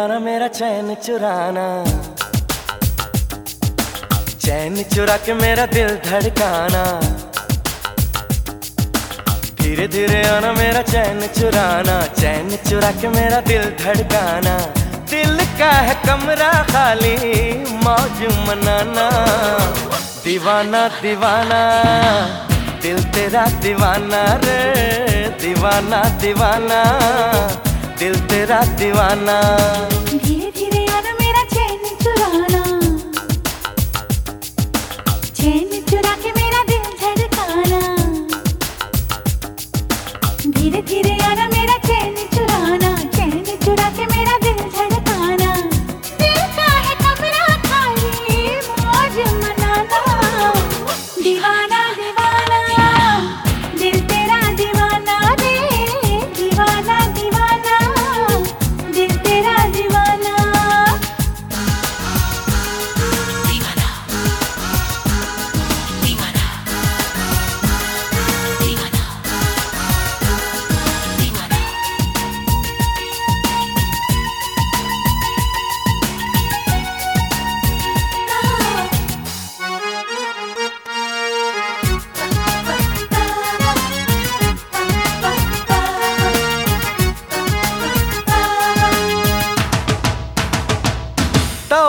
चुराना। चैन चुरा के मेरा दिल धड़काना। धीरे धीरे आना मेरा चैन चुराना। चैन चुरा के मेरा दिल धड़काना। दिल का है कमरा खाली, मौज मनाना। दीवाना दीवाना, दिल तेरा दीवाना रे। दीवाना दीवाना। दिल तेरा दीवाना।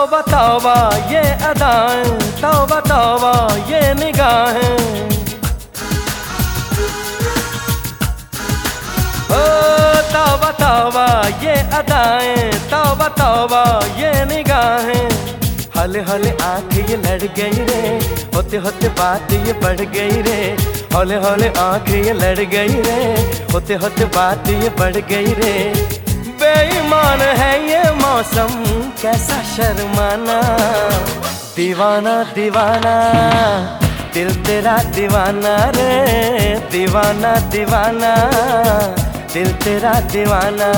तौबा तौबा, ये अदाएँ तौबा तौबा, ये निगाहें ओ, तौबा तौबा, ये अदाएँ तौबा तौबा, ये निगाहें हले हले आँख ये लड़ गई रे। होते होते बात ये बढ़ गई रे। हौले हौले आँख ये लड़ गई रे। होते होते बात ये बढ़ गई रे। बेईमान है ये मौसम, कैसा शर्माना। दीवाना दीवाना, दिल तेरा दीवाना रे। दीवाना दीवाना, दिल तेरा दीवाना।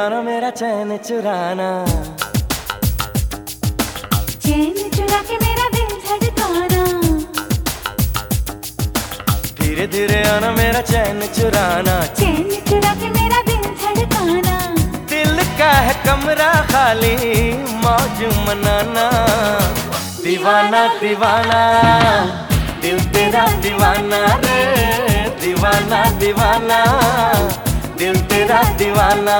धीरे मेरा चैन चुराना। चैन चुरा के मेरा दिल धड़काना धीरे धीरे आना मेरा चैन चुराना। चैन चुरा के मेरा दिल धड़काना दिल का है कमरा खाली मौज मनाना। दीवाना दीवाना दिल तेरा दीवाना रे। दीवाना दीवाना। दिल तेरा दीवाना।